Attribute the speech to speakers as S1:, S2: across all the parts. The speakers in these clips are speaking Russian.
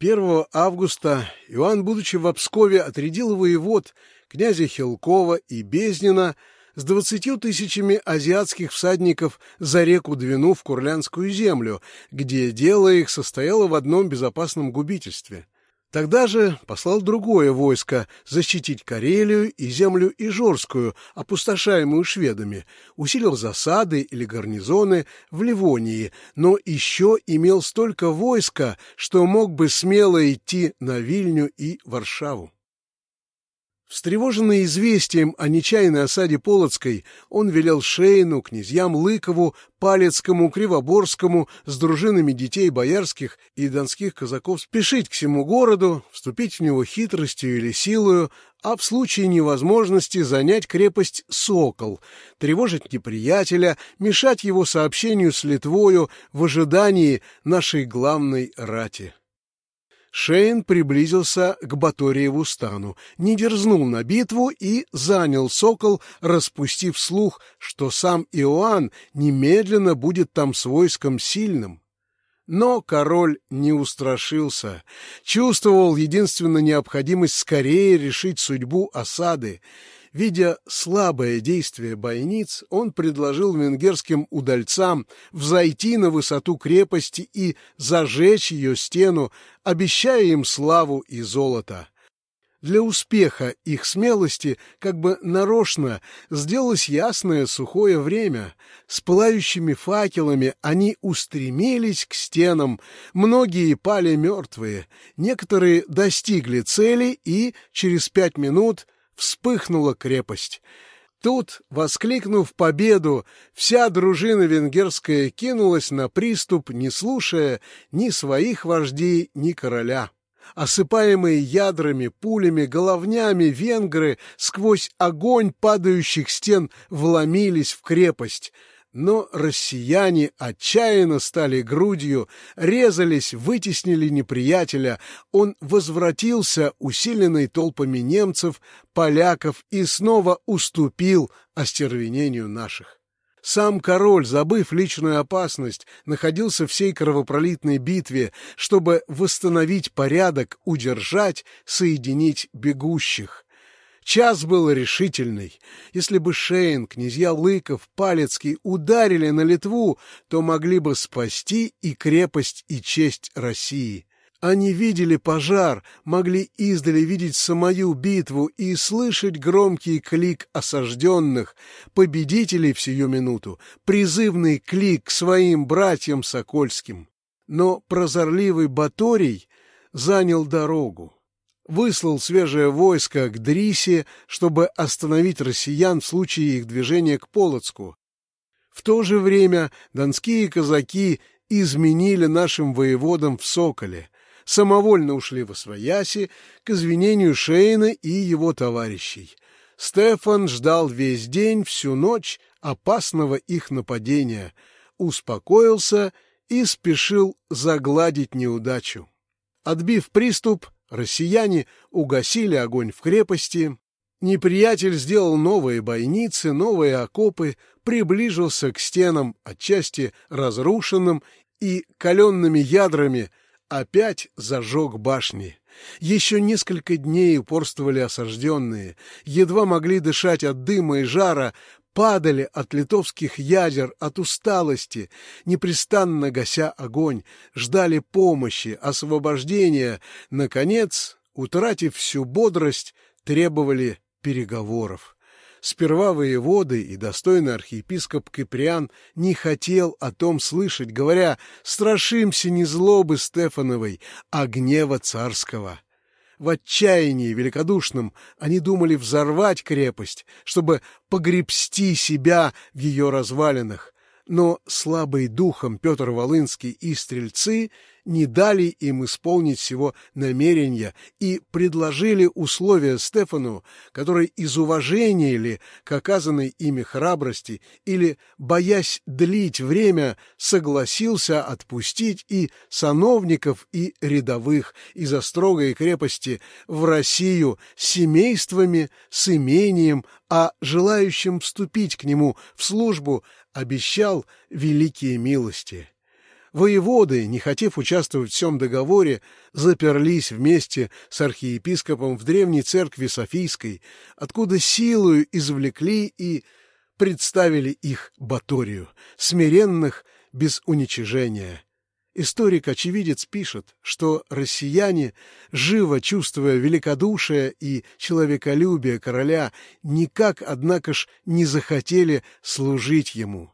S1: 1 августа Иоанн, будучи в Обскове, отрядил воевод князя Хилкова и Безнина с двадцатью тысячами азиатских всадников за реку Двину в Курлянскую землю, где дело их состояло в одном безопасном губительстве. Тогда же послал другое войско защитить Карелию и землю Ижорскую, опустошаемую шведами, усилил засады или гарнизоны в Ливонии, но еще имел столько войска, что мог бы смело идти на Вильню и Варшаву. Встревоженный известием о нечаянной осаде Полоцкой, он велел Шейну, князьям Лыкову, Палецкому, Кривоборскому с дружинами детей боярских и донских казаков спешить к всему городу, вступить в него хитростью или силою, а в случае невозможности занять крепость Сокол, тревожить неприятеля, мешать его сообщению с Литвою в ожидании нашей главной рати. Шейн приблизился к Баториеву стану, не дерзнул на битву и занял Сокол, распустив слух, что сам Иоанн немедленно будет там с войском сильным. Но король не устрашился, чувствовал единственно необходимость скорее решить судьбу осады, Видя слабое действие бойниц, он предложил венгерским удальцам взойти на высоту крепости и зажечь ее стену, обещая им славу и золото. Для успеха их смелости как бы нарочно сделалось ясное сухое время. С пылающими факелами они устремились к стенам, многие пали мертвые, некоторые достигли цели и через пять минут — вспыхнула крепость. Тут, воскликнув победу, вся дружина венгерская кинулась на приступ, не слушая ни своих вождей, ни короля. Осыпаемые ядрами, пулями, головнями, венгры сквозь огонь падающих стен вломились в крепость — но россияне отчаянно стали грудью, резались, вытеснили неприятеля. Он возвратился, усиленный толпами немцев, поляков, и снова уступил остервенению наших. Сам король, забыв личную опасность, находился в всей кровопролитной битве, чтобы восстановить порядок, удержать, соединить бегущих. Час был решительный. Если бы Шейн, князья Лыков, Палецкий ударили на Литву, то могли бы спасти и крепость, и честь России. Они видели пожар, могли издали видеть самую битву и слышать громкий клик осажденных, победителей в сию минуту, призывный клик к своим братьям Сокольским. Но прозорливый Баторий занял дорогу выслал свежее войско к Дрисе, чтобы остановить россиян в случае их движения к Полоцку. В то же время донские казаки изменили нашим воеводам в Соколе, самовольно ушли во Свояси к извинению Шейна и его товарищей. Стефан ждал весь день, всю ночь опасного их нападения, успокоился и спешил загладить неудачу. Отбив приступ, Россияне угасили огонь в крепости, неприятель сделал новые бойницы, новые окопы, приближился к стенам, отчасти разрушенным, и каленными ядрами опять зажег башни. Еще несколько дней упорствовали осажденные, едва могли дышать от дыма и жара, падали от литовских ядер, от усталости, непрестанно гася огонь, ждали помощи, освобождения, наконец, утратив всю бодрость, требовали переговоров. Сперва воеводы и достойный архиепископ Киприан не хотел о том слышать, говоря «страшимся не злобы Стефановой, а гнева царского». В отчаянии великодушном они думали взорвать крепость, чтобы погребсти себя в ее развалинах, но слабый духом Петр Волынский и стрельцы не дали им исполнить всего намерения и предложили условия Стефану, который из уважения ли к оказанной ими храбрости или, боясь длить время, согласился отпустить и сановников, и рядовых из строгой крепости в Россию семействами, с имением, а желающим вступить к нему в службу обещал великие милости. Воеводы, не хотев участвовать в всем договоре, заперлись вместе с архиепископом в древней церкви Софийской, откуда силою извлекли и представили их Баторию, смиренных без уничижения. Историк-очевидец пишет, что россияне, живо чувствуя великодушие и человеколюбие короля, никак, однако ж, не захотели служить ему,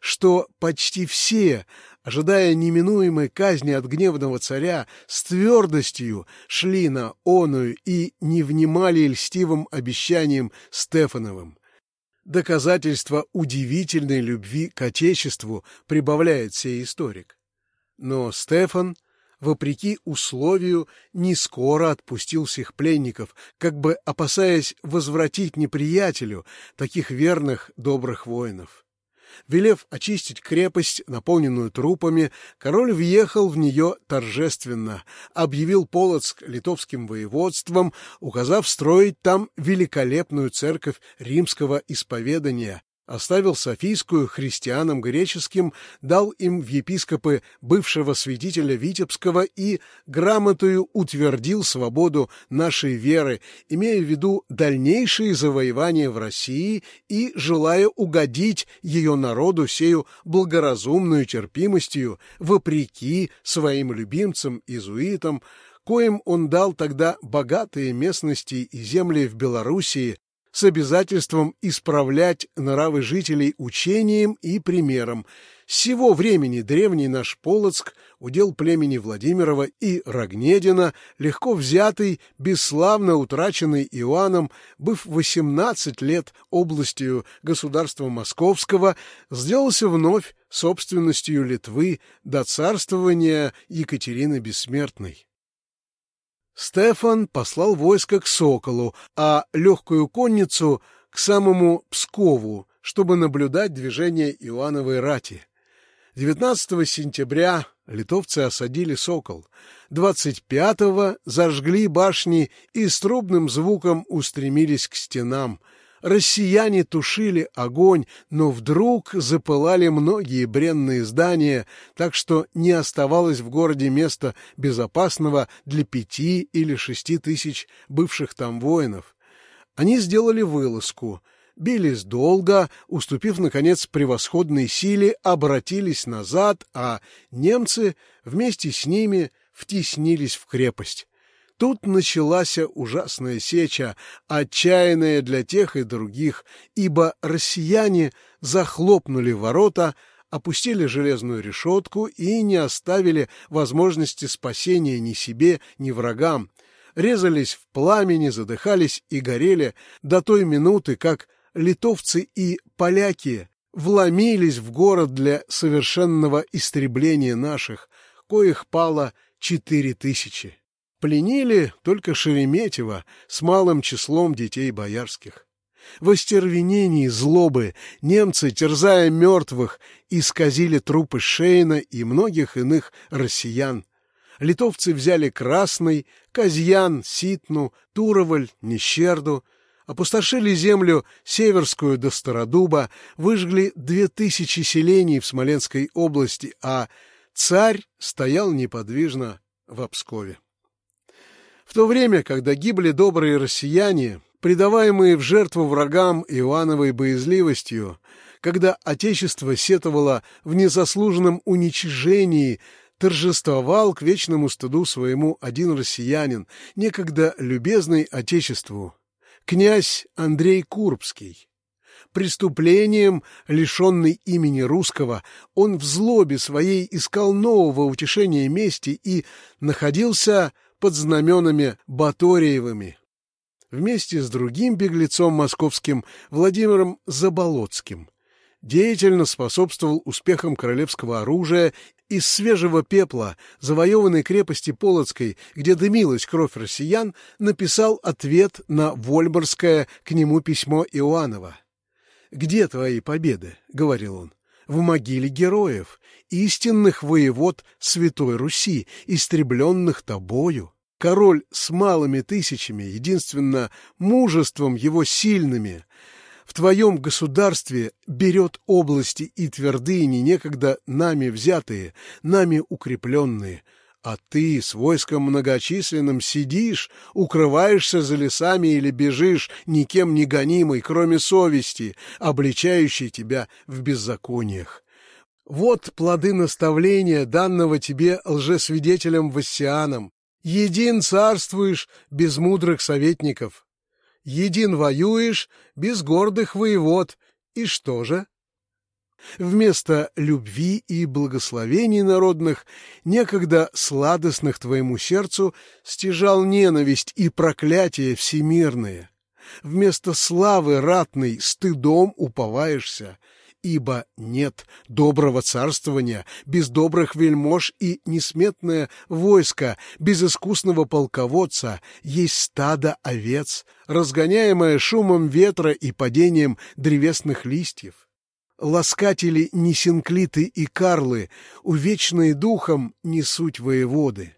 S1: что почти все, ожидая неминуемой казни от гневного царя, с твердостью шли на оную и не внимали льстивым обещаниям Стефановым. Доказательство удивительной любви к Отечеству прибавляет сей историк. Но Стефан, вопреки условию, не скоро отпустил всех пленников, как бы опасаясь возвратить неприятелю таких верных добрых воинов. Велев очистить крепость, наполненную трупами, король въехал в нее торжественно, объявил Полоцк литовским воеводством, указав строить там великолепную церковь римского исповедания, Оставил Софийскую христианам греческим, дал им в епископы бывшего святителя Витебского и грамотою утвердил свободу нашей веры, имея в виду дальнейшие завоевания в России и желая угодить ее народу сею благоразумную терпимостью, вопреки своим любимцам-изуитам, коим он дал тогда богатые местности и земли в Белоруссии, с обязательством исправлять нравы жителей учением и примером. С сего времени древний наш Полоцк, удел племени Владимирова и Рогнедина, легко взятый, бесславно утраченный Иоанном, быв 18 лет областью государства Московского, сделался вновь собственностью Литвы до царствования Екатерины Бессмертной. Стефан послал войско к Соколу, а легкую конницу — к самому Пскову, чтобы наблюдать движение Иоанновой рати. 19 сентября литовцы осадили Сокол. 25-го зажгли башни и с трубным звуком устремились к стенам — Россияне тушили огонь, но вдруг запылали многие бренные здания, так что не оставалось в городе места безопасного для пяти или шести тысяч бывших там воинов. Они сделали вылазку — бились долго, уступив, наконец, превосходной силе, обратились назад, а немцы вместе с ними втеснились в крепость. Тут началась ужасная сеча, отчаянная для тех и других, ибо россияне захлопнули ворота, опустили железную решетку и не оставили возможности спасения ни себе, ни врагам, резались в пламени, задыхались и горели до той минуты, как литовцы и поляки вломились в город для совершенного истребления наших, коих пало четыре тысячи. Пленили только Шереметьево с малым числом детей боярских. В остервенении злобы немцы, терзая мертвых, исказили трупы Шейна и многих иных россиян. Литовцы взяли Красный, Казьян, Ситну, Туроваль, Нещерду, опустошили землю Северскую до Стародуба, выжгли две тысячи селений в Смоленской области, а царь стоял неподвижно в Обскове. В то время, когда гибли добрые россияне, предаваемые в жертву врагам Иоанновой боязливостью, когда Отечество сетовало в незаслуженном уничижении, торжествовал к вечному стыду своему один россиянин, некогда любезный Отечеству, князь Андрей Курбский. Преступлением, лишенный имени русского, он в злобе своей искал нового утешения мести и находился под знаменами Баториевыми, вместе с другим беглецом московским Владимиром Заболоцким. Деятельно способствовал успехам королевского оружия из свежего пепла завоеванной крепости Полоцкой, где дымилась кровь россиян, написал ответ на Вольборское к нему письмо Иоаннова. «Где твои победы?» — говорил он. «В могиле героев, истинных воевод Святой Руси, истребленных тобою. Король с малыми тысячами, единственно мужеством его сильными, в твоем государстве берет области и твердыни, некогда нами взятые, нами укрепленные, а ты с войском многочисленным сидишь, укрываешься за лесами или бежишь, никем не гонимый, кроме совести, обличающей тебя в беззакониях. Вот плоды наставления, данного тебе лжесвидетелем Вассианом. Един царствуешь без мудрых советников. Един воюешь без гордых воевод. И что же? Вместо любви и благословений народных, некогда сладостных твоему сердцу, стяжал ненависть и проклятие всемирные. Вместо славы ратной стыдом уповаешься, ибо нет доброго царствования без добрых вельмож и несметное войско без искусного полководца есть стадо овец, разгоняемое шумом ветра и падением древесных листьев ласкатели Несинклиты и Карлы, увечные духом не суть воеводы.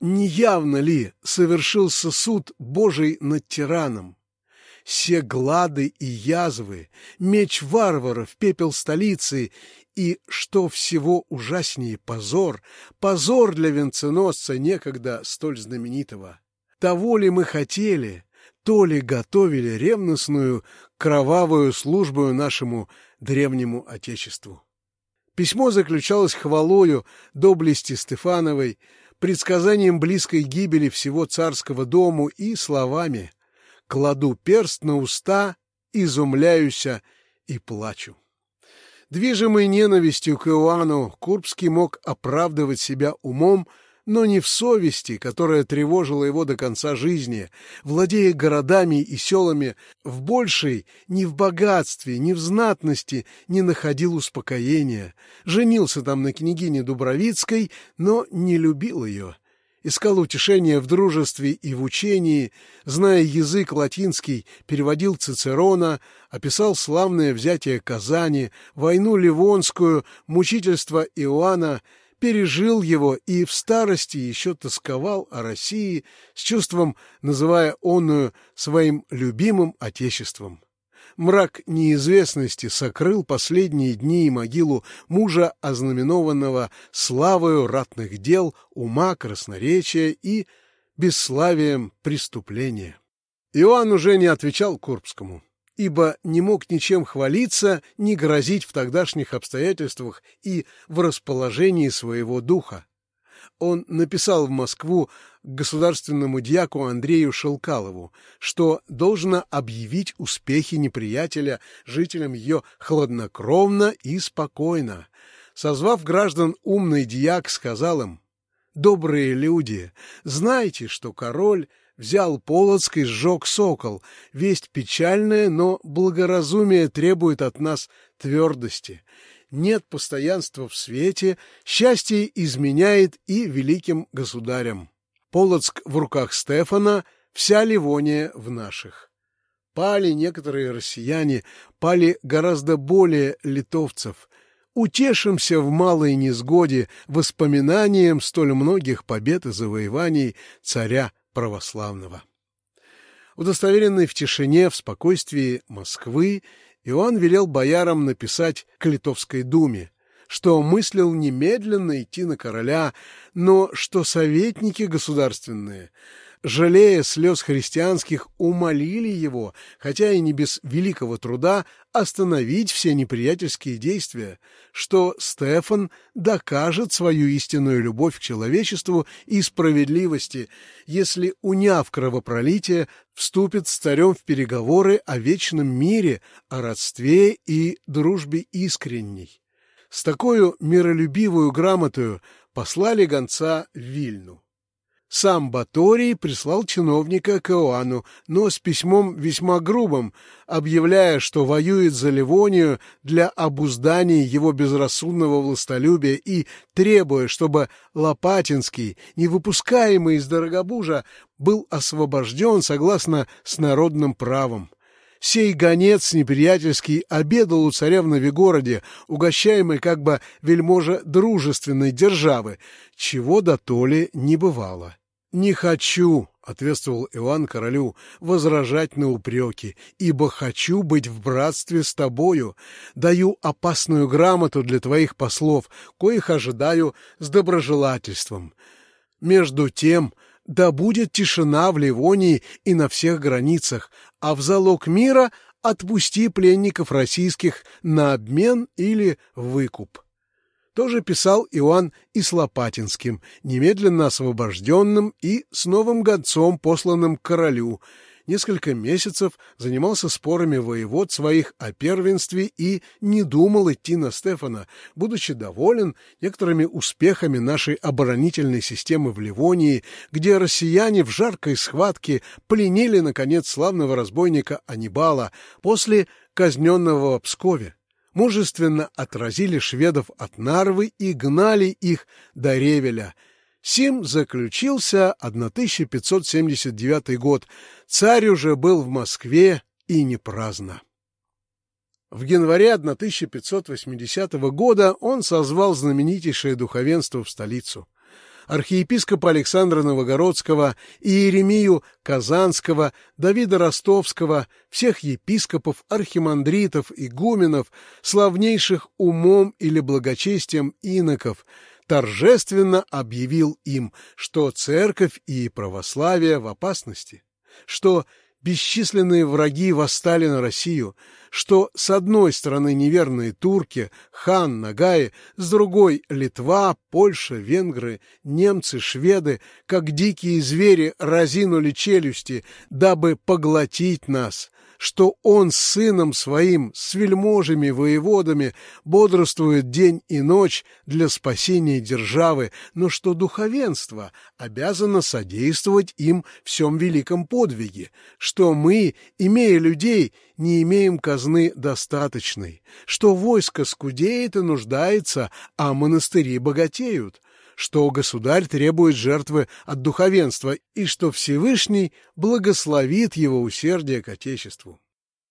S1: Не явно ли совершился суд Божий над тираном? Все глады и язвы, меч варваров, пепел столицы и, что всего ужаснее, позор, позор для венценосца некогда столь знаменитого. Того ли мы хотели, то ли готовили ревностную, кровавую службу нашему древнему Отечеству. Письмо заключалось хвалою доблести Стефановой, предсказанием близкой гибели всего царского дому и словами «Кладу перст на уста, изумляюся и плачу». Движимый ненавистью к Иоанну, Курбский мог оправдывать себя умом, но не в совести, которая тревожила его до конца жизни, владея городами и селами, в большей, ни в богатстве, ни в знатности не находил успокоения, женился там на княгине Дубровицкой, но не любил ее, искал утешения в дружестве и в учении, зная язык латинский, переводил Цицерона, описал славное взятие Казани, войну Ливонскую, мучительство Иоанна, пережил его и в старости еще тосковал о России с чувством, называя онную своим любимым отечеством. Мрак неизвестности сокрыл последние дни и могилу мужа, ознаменованного славою ратных дел, ума, красноречия и бесславием преступления. Иоанн уже не отвечал Курбскому ибо не мог ничем хвалиться, ни грозить в тогдашних обстоятельствах и в расположении своего духа. Он написал в Москву государственному дьяку Андрею Шелкалову, что должно объявить успехи неприятеля жителям ее хладнокровно и спокойно. Созвав граждан умный дьяк, сказал им, «Добрые люди, знайте, что король Взял Полоцк и сжег сокол. Весть печальная, но благоразумие требует от нас твердости. Нет постоянства в свете, счастье изменяет и великим государям. Полоцк в руках Стефана, вся Ливония в наших. Пали некоторые россияне, пали гораздо более литовцев. Утешимся в малой несгоде воспоминанием столь многих побед и завоеваний царя православного. Удостоверенный в тишине, в спокойствии Москвы, Иоанн велел боярам написать к Литовской думе, что мыслил немедленно идти на короля, но что советники государственные жалея слез христианских, умолили его, хотя и не без великого труда, остановить все неприятельские действия, что Стефан докажет свою истинную любовь к человечеству и справедливости, если, уняв кровопролитие, вступит с царем в переговоры о вечном мире, о родстве и дружбе искренней. С такой миролюбивую грамотою послали гонца в Вильну. Сам Баторий прислал чиновника к Иоанну, но с письмом весьма грубым, объявляя, что воюет за Ливонию для обуздания его безрассудного властолюбия и требуя, чтобы Лопатинский, не выпускаемый из Дорогобужа, был освобожден согласно с народным правом. Сей гонец неприятельский обедал у царя в Новигороде, угощаемый как бы вельможа дружественной державы, чего до то ли не бывало. «Не хочу», — ответствовал Иоанн королю, — возражать на упреки, ибо хочу быть в братстве с тобою. Даю опасную грамоту для твоих послов, коих ожидаю с доброжелательством. Между тем, да будет тишина в Ливонии и на всех границах, а в залог мира отпусти пленников российских на обмен или выкуп тоже писал Иоанн и с Лопатинским, немедленно освобожденным и с новым гонцом, посланным к королю. Несколько месяцев занимался спорами воевод своих о первенстве и не думал идти на Стефана, будучи доволен некоторыми успехами нашей оборонительной системы в Ливонии, где россияне в жаркой схватке пленили, наконец, славного разбойника Анибала после казненного в Пскове мужественно отразили шведов от Нарвы и гнали их до Ревеля. Сим заключился 1579 год. Царь уже был в Москве и не праздно. В январе 1580 года он созвал знаменитейшее духовенство в столицу архиепископа Александра Новогородского, Иеремию Казанского, Давида Ростовского, всех епископов, архимандритов, игуменов, славнейших умом или благочестием иноков, торжественно объявил им, что церковь и православие в опасности, что бесчисленные враги восстали на Россию, что с одной стороны неверные турки, хан, нагаи, с другой — Литва, Польша, венгры, немцы, шведы, как дикие звери разинули челюсти, дабы поглотить нас, что он с сыном своим, с вельможами, воеводами, бодрствует день и ночь для спасения державы, но что духовенство обязано содействовать им в всем великом подвиге, что мы, имея людей, не имеем казны достаточной, что войско скудеет и нуждается, а монастыри богатеют, что государь требует жертвы от духовенства и что Всевышний благословит его усердие к Отечеству.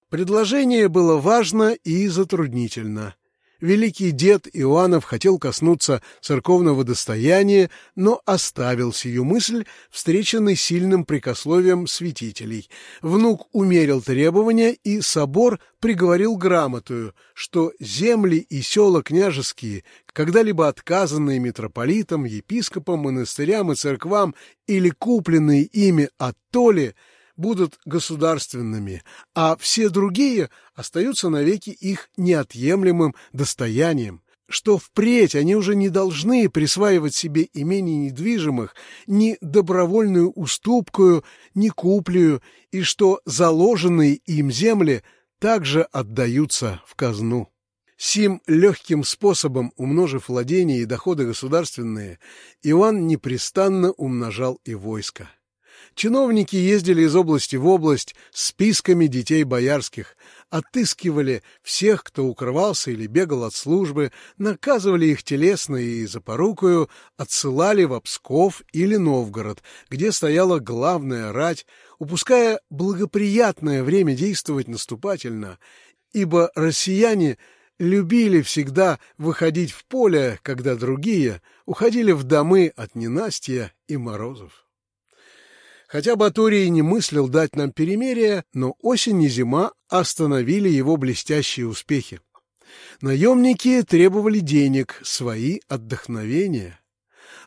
S1: Предложение было важно и затруднительно. Великий дед Иоаннов хотел коснуться церковного достояния, но оставил сию мысль, встреченный сильным прикословием святителей. Внук умерил требования, и собор приговорил грамотую, что земли и села княжеские, когда-либо отказанные митрополитам, епископам, монастырям и церквам или купленные ими от толи, будут государственными, а все другие остаются навеки их неотъемлемым достоянием, что впредь они уже не должны присваивать себе имений недвижимых ни добровольную уступкую, ни куплю, и что заложенные им земли также отдаются в казну. Сим легким способом, умножив владения и доходы государственные, Иван непрестанно умножал и войско. Чиновники ездили из области в область с списками детей боярских, отыскивали всех, кто укрывался или бегал от службы, наказывали их телесно и за порукою, отсылали в Псков или Новгород, где стояла главная рать, упуская благоприятное время действовать наступательно, ибо россияне любили всегда выходить в поле, когда другие уходили в домы от ненастья и морозов. Хотя Баторий не мыслил дать нам перемирие, но осень и зима остановили его блестящие успехи. Наемники требовали денег, свои отдохновения.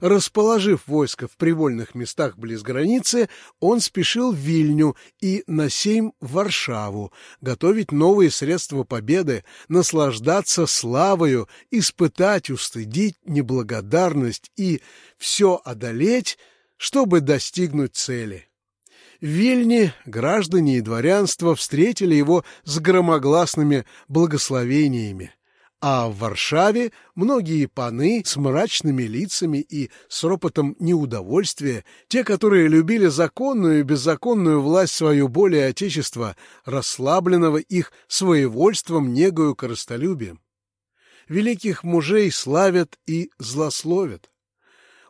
S1: Расположив войско в привольных местах близ границы, он спешил в Вильню и на семь в Варшаву, готовить новые средства победы, наслаждаться славою, испытать, устыдить неблагодарность и все одолеть — чтобы достигнуть цели. В Вильне граждане и дворянство встретили его с громогласными благословениями, а в Варшаве многие паны с мрачными лицами и с ропотом неудовольствия, те, которые любили законную и беззаконную власть свою более отечества, расслабленного их своевольством, негою, коростолюбием. Великих мужей славят и злословят.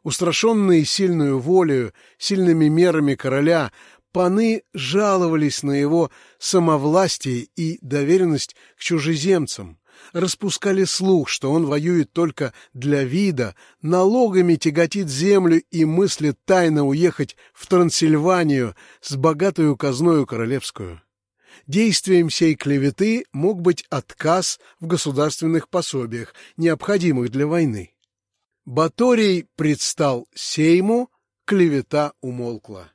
S1: Устрашенные сильную волею, сильными мерами короля, паны жаловались на его самовластие и доверенность к чужеземцам, распускали слух, что он воюет только для вида, налогами тяготит землю и мыслит тайно уехать в Трансильванию с богатую казною королевскую. Действием сей клеветы мог быть отказ в государственных пособиях, необходимых для войны. Баторий предстал Сейму, клевета умолкла.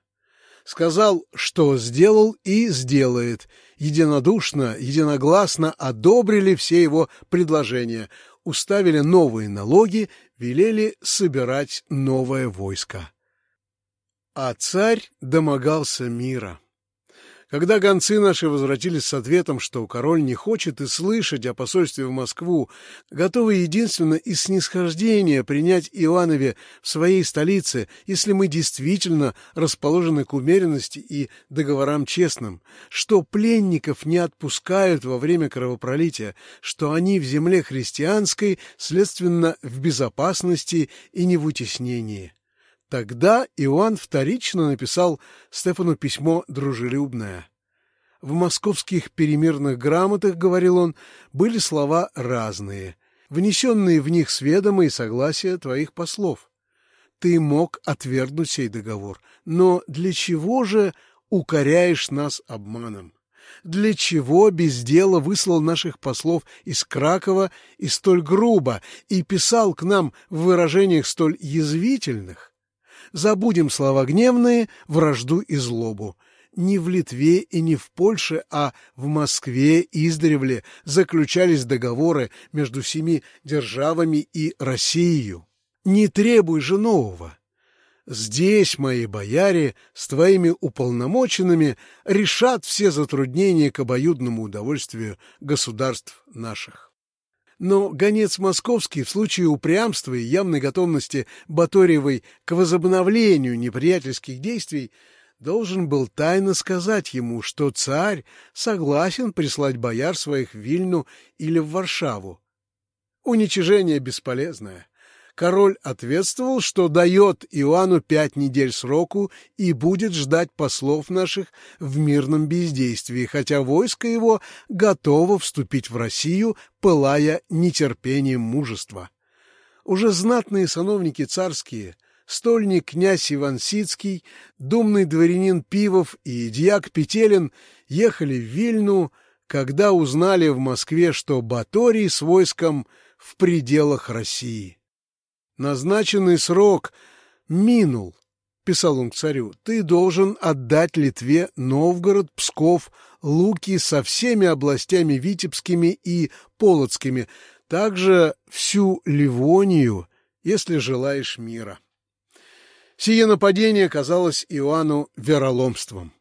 S1: Сказал, что сделал и сделает. Единодушно, единогласно одобрили все его предложения, уставили новые налоги, велели собирать новое войско. А царь домогался мира. Когда гонцы наши возвратились с ответом, что король не хочет и слышать о посольстве в Москву, готовы единственно из снисхождения принять Иоаннове в своей столице, если мы действительно расположены к умеренности и договорам честным, что пленников не отпускают во время кровопролития, что они в земле христианской, следственно, в безопасности и не в утеснении. Тогда Иоанн вторично написал Стефану письмо дружелюбное. В московских перемирных грамотах, говорил он, были слова разные, внесенные в них сведомо и согласие твоих послов. Ты мог отвергнуть сей договор, но для чего же укоряешь нас обманом? Для чего без дела выслал наших послов из Кракова и столь грубо и писал к нам в выражениях столь язвительных? Забудем слова гневные, вражду и злобу. Не в Литве и не в Польше, а в Москве издревле заключались договоры между семи державами и Россией. Не требуй же нового. Здесь мои бояре с твоими уполномоченными решат все затруднения к обоюдному удовольствию государств наших. Но гонец московский в случае упрямства и явной готовности Баторьевой к возобновлению неприятельских действий должен был тайно сказать ему, что царь согласен прислать бояр своих в Вильну или в Варшаву. Уничижение бесполезное. Король ответствовал, что дает Иоанну пять недель сроку и будет ждать послов наших в мирном бездействии, хотя войско его готово вступить в Россию, пылая нетерпением мужества. Уже знатные сановники царские — стольник князь Иван Сицкий, думный дворянин Пивов и дьяк Петелин ехали в Вильну, когда узнали в Москве, что Баторий с войском в пределах России. Назначенный срок минул, — писал он к царю, — ты должен отдать Литве Новгород, Псков, Луки со всеми областями Витебскими и Полоцкими, также всю Ливонию, если желаешь мира. Сие нападение казалось Иоанну вероломством.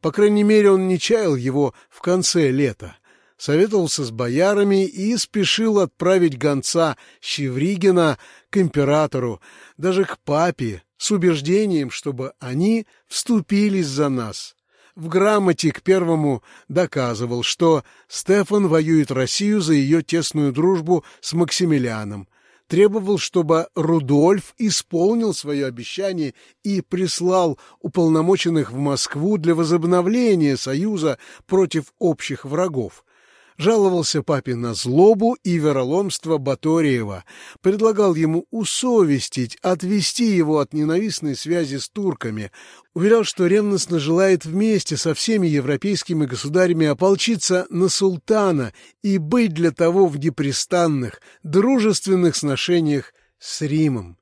S1: По крайней мере, он не чаял его в конце лета — советовался с боярами и спешил отправить гонца Щевригина к императору, даже к папе, с убеждением, чтобы они вступились за нас. В грамоте к первому доказывал, что Стефан воюет Россию за ее тесную дружбу с Максимилианом, требовал, чтобы Рудольф исполнил свое обещание и прислал уполномоченных в Москву для возобновления союза против общих врагов, жаловался папе на злобу и вероломство Баториева, предлагал ему усовестить, отвести его от ненавистной связи с турками, уверял, что ревностно желает вместе со всеми европейскими государями ополчиться на султана и быть для того в непрестанных, дружественных сношениях с Римом.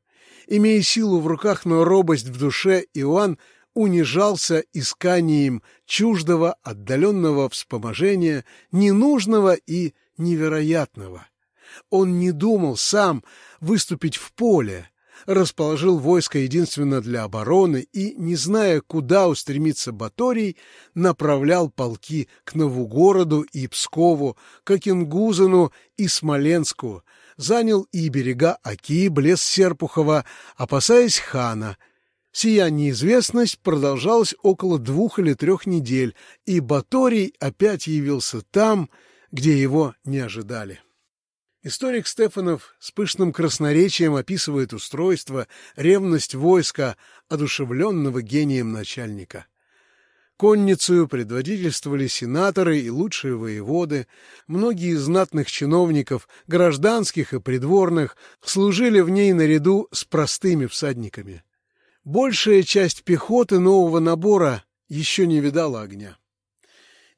S1: Имея силу в руках, но робость в душе, Иоанн унижался исканием чуждого отдаленного вспоможения, ненужного и невероятного. Он не думал сам выступить в поле, расположил войско единственно для обороны и, не зная, куда устремиться Баторий, направлял полки к Новогороду и Пскову, к Акингузену и Смоленску, занял и берега Оки, близ Серпухова, опасаясь хана — Сия неизвестность продолжалась около двух или трех недель, и Баторий опять явился там, где его не ожидали. Историк Стефанов с пышным красноречием описывает устройство, ревность войска, одушевленного гением начальника. Конницею предводительствовали сенаторы и лучшие воеводы. Многие из знатных чиновников, гражданских и придворных, служили в ней наряду с простыми всадниками. Большая часть пехоты нового набора еще не видала огня.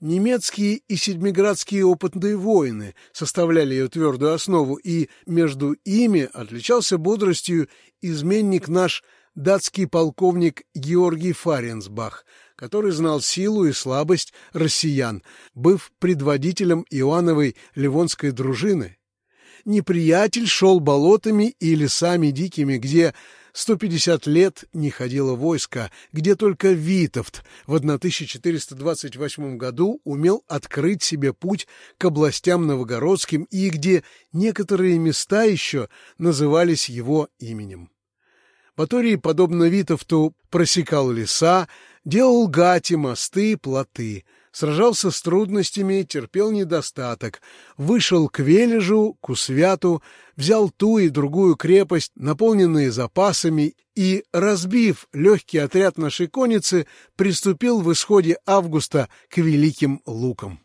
S1: Немецкие и седьмиградские опытные воины составляли ее твердую основу, и между ими отличался бодростью изменник наш датский полковник Георгий Фаренсбах, который знал силу и слабость россиян, быв предводителем Иоанновой Ливонской дружины. Неприятель шел болотами и лесами дикими, где 150 лет не ходило войско, где только Витовт в 1428 году умел открыть себе путь к областям новгородским и где некоторые места еще назывались его именем. Баторий, подобно Витовту, просекал леса, делал гати, мосты, плоты — сражался с трудностями, терпел недостаток, вышел к Вележу, к Усвяту, взял ту и другую крепость, наполненные запасами, и, разбив легкий отряд нашей конницы, приступил в исходе августа к Великим Лукам.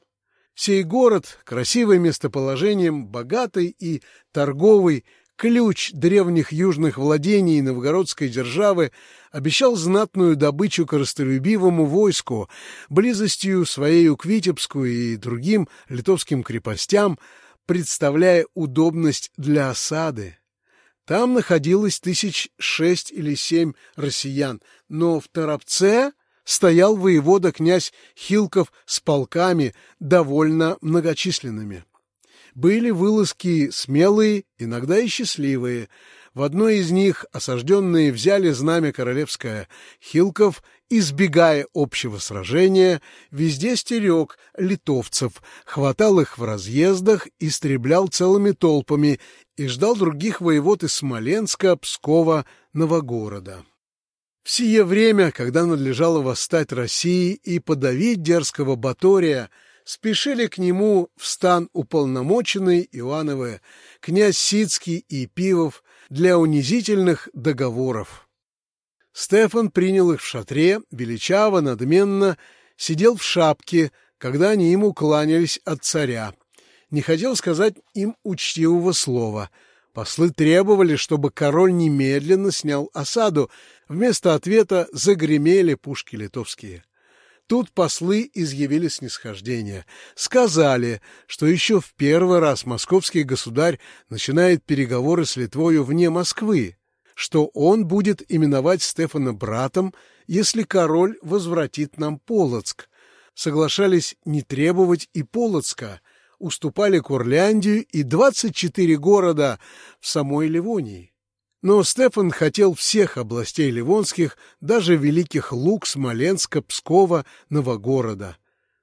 S1: Сей город, красивый местоположением, богатый и торговый, ключ древних южных владений новгородской державы, обещал знатную добычу коростолюбивому войску, близостью своею к Витебску и другим литовским крепостям, представляя удобность для осады. Там находилось тысяч шесть или семь россиян, но в Торопце стоял воевода князь Хилков с полками, довольно многочисленными. Были вылазки смелые, иногда и счастливые. В одной из них осажденные взяли знамя королевское. Хилков, избегая общего сражения, везде стерег литовцев, хватал их в разъездах, истреблял целыми толпами и ждал других воевод из Смоленска, Пскова, Новогорода. В сие время, когда надлежало восстать России и подавить дерзкого Батория, спешили к нему в стан уполномоченные Иоанновы, князь Сицкий и Пивов для унизительных договоров. Стефан принял их в шатре, величаво, надменно, сидел в шапке, когда они ему кланялись от царя. Не хотел сказать им учтивого слова. Послы требовали, чтобы король немедленно снял осаду. Вместо ответа загремели пушки литовские. Тут послы изъявили снисхождение. Сказали, что еще в первый раз московский государь начинает переговоры с Литвою вне Москвы, что он будет именовать Стефана братом, если король возвратит нам Полоцк. Соглашались не требовать и Полоцка, уступали Курляндию и 24 города в самой Ливонии. Но Стефан хотел всех областей Ливонских, даже великих Лук, Смоленска, Пскова, Новогорода.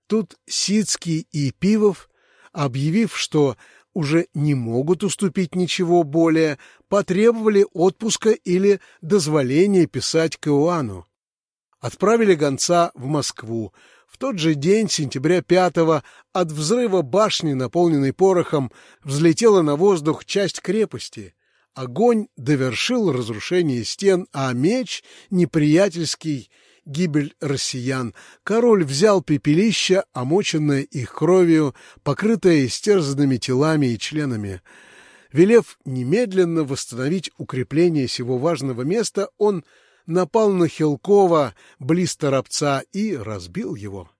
S1: Тут Сицкий и Пивов, объявив, что уже не могут уступить ничего более, потребовали отпуска или дозволения писать к Иоанну. Отправили гонца в Москву. В тот же день, сентября 5 от взрыва башни, наполненной порохом, взлетела на воздух часть крепости — Огонь довершил разрушение стен, а меч неприятельский — гибель россиян. Король взял пепелище, омоченное их кровью, покрытое истерзанными телами и членами. Велев немедленно восстановить укрепление сего важного места, он напал на Хилкова близ Торопца и разбил его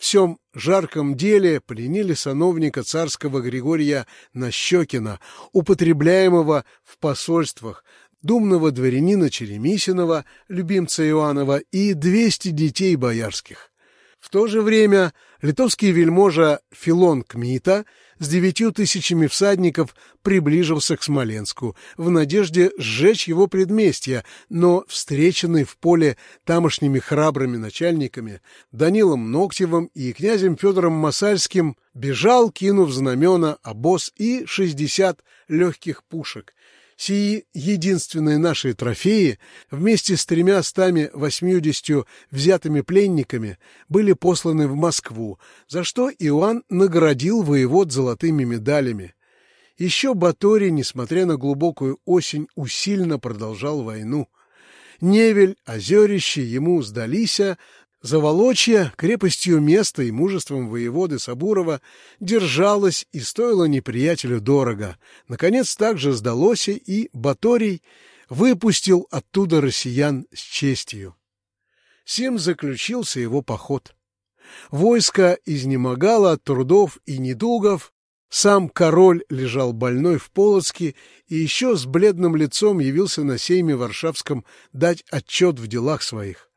S1: всем жарком деле пленили сановника царского Григория Нащекина, употребляемого в посольствах, думного дворянина Черемисинова, любимца Иоаннова и двести детей боярских. В то же время литовский вельможа Филон Кмита с девятью тысячами всадников приближился к Смоленску в надежде сжечь его предместья, но, встреченный в поле тамошними храбрыми начальниками Данилом Ноктевым и князем Федором Масальским, бежал, кинув знамена, обоз и шестьдесят легких пушек, Сии единственные наши трофеи, вместе с тремя стами восьмидесятью взятыми пленниками, были посланы в Москву, за что Иоанн наградил воевод золотыми медалями. Еще Батори, несмотря на глубокую осень, усильно продолжал войну. Невель, озерище ему сдалися, Заволочье крепостью места и мужеством воеводы Сабурова держалось и стоило неприятелю дорого. Наконец также сдалось, и Баторий выпустил оттуда россиян с честью. Сим заключился его поход. Войско изнемогало от трудов и недугов, сам король лежал больной в Полоцке и еще с бледным лицом явился на сейме Варшавском дать отчет в делах своих.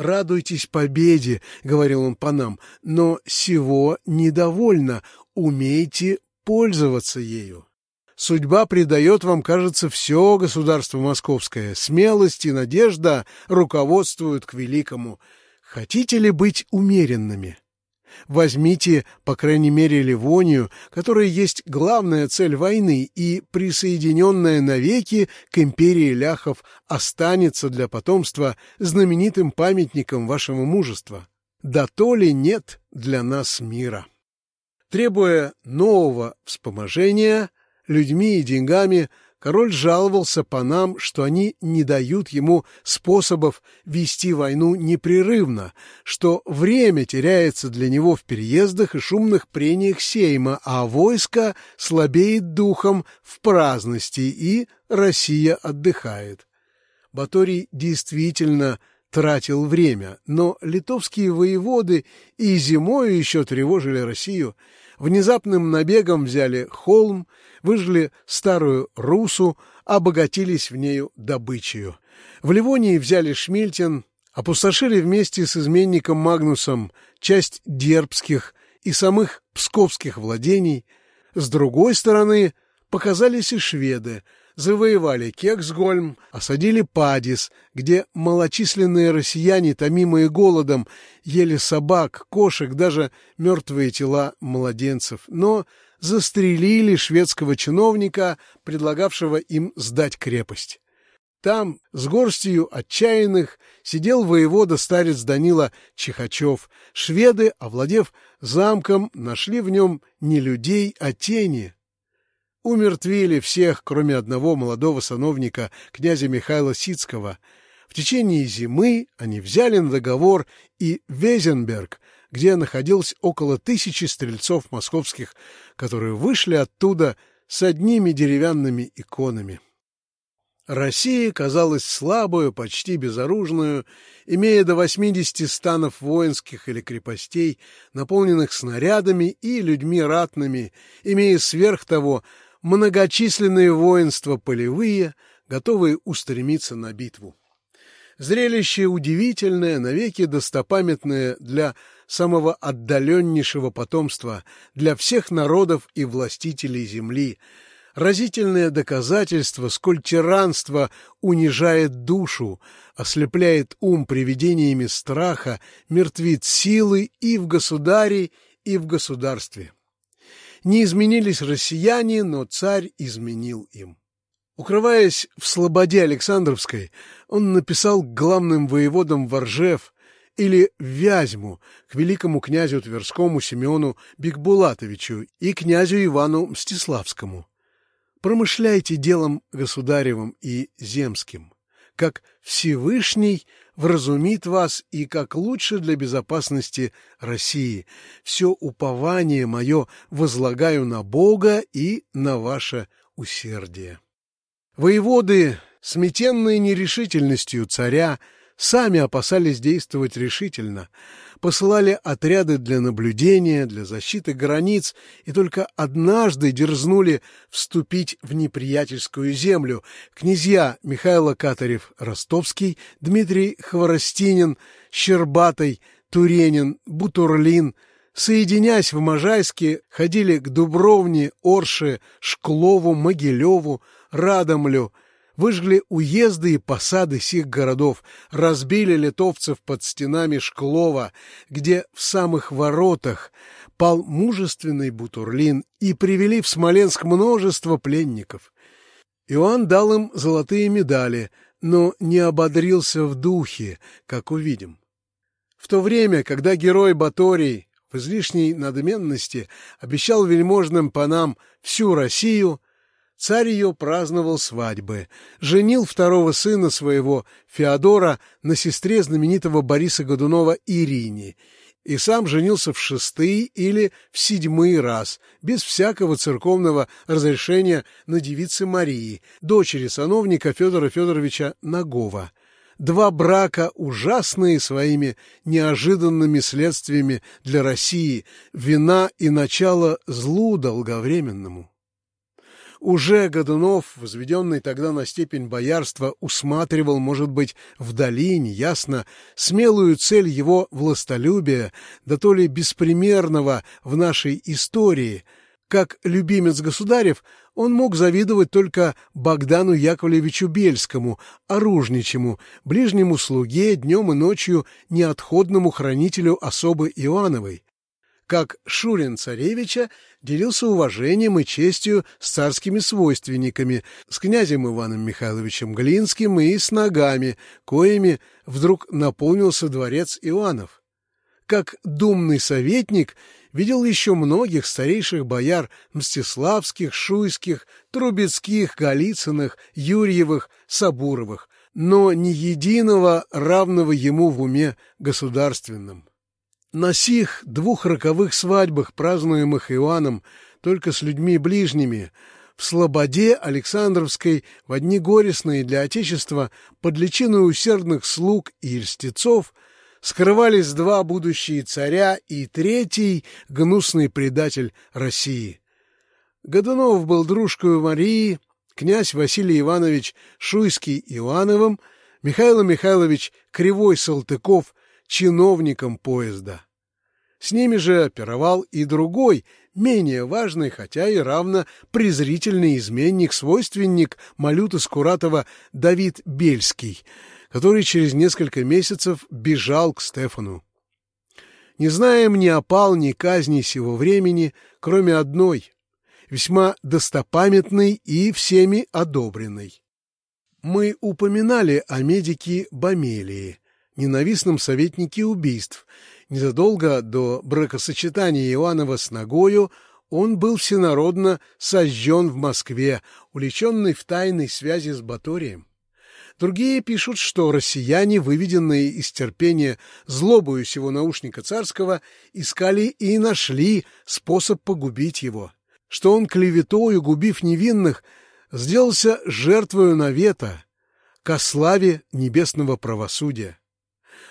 S1: «Радуйтесь победе», — говорил он по нам, — «но сего недовольно, умейте пользоваться ею». Судьба придает вам, кажется, все государство московское. Смелость и надежда руководствуют к великому. Хотите ли быть умеренными? Возьмите, по крайней мере, Ливонию, которая есть главная цель войны и, присоединенная навеки к империи ляхов, останется для потомства знаменитым памятником вашего мужества. Да то ли нет для нас мира. Требуя нового вспоможения людьми и деньгами, Король жаловался по нам, что они не дают ему способов вести войну непрерывно, что время теряется для него в переездах и шумных прениях сейма, а войско слабеет духом в праздности, и Россия отдыхает. Баторий действительно тратил время, но литовские воеводы и зимою еще тревожили Россию, внезапным набегом взяли Холм, выжгли старую Русу, обогатились в нею добычею. В Ливонии взяли Шмильтин, опустошили вместе с изменником Магнусом часть дербских и самых псковских владений. С другой стороны показались и шведы, завоевали Кексгольм, осадили Падис, где малочисленные россияне, томимые голодом, ели собак, кошек, даже мертвые тела младенцев. Но застрелили шведского чиновника, предлагавшего им сдать крепость. Там, с горстью отчаянных, сидел воевода-старец Данила Чихачев. Шведы, овладев замком, нашли в нем не людей, а тени. Умертвили всех, кроме одного молодого сановника, князя Михаила Сицкого. В течение зимы они взяли на договор и Везенберг, где находилось около тысячи стрельцов московских, которые вышли оттуда с одними деревянными иконами. Россия казалась слабую, почти безоружную, имея до 80 станов воинских или крепостей, наполненных снарядами и людьми ратными, имея сверх того многочисленные воинства полевые, готовые устремиться на битву. Зрелище удивительное, навеки достопамятное для самого отдаленнейшего потомства, для всех народов и властителей земли, разительное доказательство, сколь тиранство унижает душу, ослепляет ум привидениями страха, мертвит силы и в государе, и в государстве. Не изменились россияне, но царь изменил им. Укрываясь в Слободе Александровской, он написал главным воеводам Воржев или Вязьму к великому князю Тверскому Симеону Бекбулатовичу и князю Ивану Мстиславскому. «Промышляйте делом государевым и земским, как Всевышний вразумит вас и как лучше для безопасности России. Все упование мое возлагаю на Бога и на ваше усердие». Воеводы, сметенные нерешительностью царя, сами опасались действовать решительно, посылали отряды для наблюдения, для защиты границ и только однажды дерзнули вступить в неприятельскую землю. Князья Михаил Катарев-Ростовский, Дмитрий Хворостинин, Щербатый, Туренин, Бутурлин — соединяясь в Можайске, ходили к Дубровне, Орше, Шклову, Могилеву, Радомлю, выжгли уезды и посады сих городов, разбили литовцев под стенами Шклова, где в самых воротах пал мужественный Бутурлин и привели в Смоленск множество пленников. Иоанн дал им золотые медали, но не ободрился в духе, как увидим. В то время, когда герой Баторий в излишней надменности обещал вельможным панам всю Россию, царь ее праздновал свадьбы, женил второго сына своего, Феодора, на сестре знаменитого Бориса Годунова Ирине, и сам женился в шестый или в седьмый раз, без всякого церковного разрешения на девице Марии, дочери сановника Федора Федоровича Нагова. Два брака, ужасные своими неожиданными следствиями для России, вина и начало злу долговременному. Уже Годунов, возведенный тогда на степень боярства, усматривал, может быть, вдали, неясно, смелую цель его властолюбия, да то ли беспримерного в нашей истории. Как любимец государев, он мог завидовать только Богдану Яковлевичу Бельскому, оружничему, ближнему слуге, днем и ночью неотходному хранителю особы Иоанновой как Шурин царевича делился уважением и честью с царскими свойственниками, с князем Иваном Михайловичем Глинским и с ногами, коими вдруг наполнился дворец Иоаннов. Как думный советник видел еще многих старейших бояр Мстиславских, Шуйских, Трубецких, Голицыных, Юрьевых, Сабуровых, но ни единого равного ему в уме государственном. На сих двух роковых свадьбах, празднуемых Иоанном только с людьми ближними, в Слободе Александровской в одни горестные для Отечества под личиной усердных слуг и льстецов скрывались два будущие царя и третий гнусный предатель России. Годунов был дружкой Марии, князь Василий Иванович Шуйский Иоанновым, Михаил Михайлович Кривой Салтыков чиновником поезда. С ними же пировал и другой, менее важный, хотя и равно презрительный изменник-свойственник Малюта Скуратова Давид Бельский, который через несколько месяцев бежал к Стефану. Не знаем ни опал, ни казни сего времени, кроме одной, весьма достопамятной и всеми одобренной. Мы упоминали о медике Бомелии, ненавистном советнике убийств. Незадолго до бракосочетания Иоаннова с Ногою он был всенародно сожжен в Москве, уличенный в тайной связи с Баторием. Другие пишут, что россияне, выведенные из терпения злобою сего наушника царского, искали и нашли способ погубить его, что он клеветою, губив невинных, сделался жертвою навета, ко славе небесного правосудия.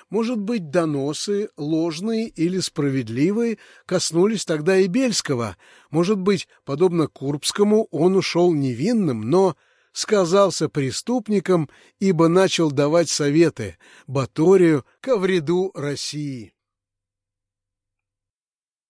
S1: Может быть, доносы, ложные или справедливые, коснулись тогда и Бельского. Может быть, подобно Курбскому, он ушел невинным, но сказался преступником, ибо начал давать советы Баторию ко вреду России.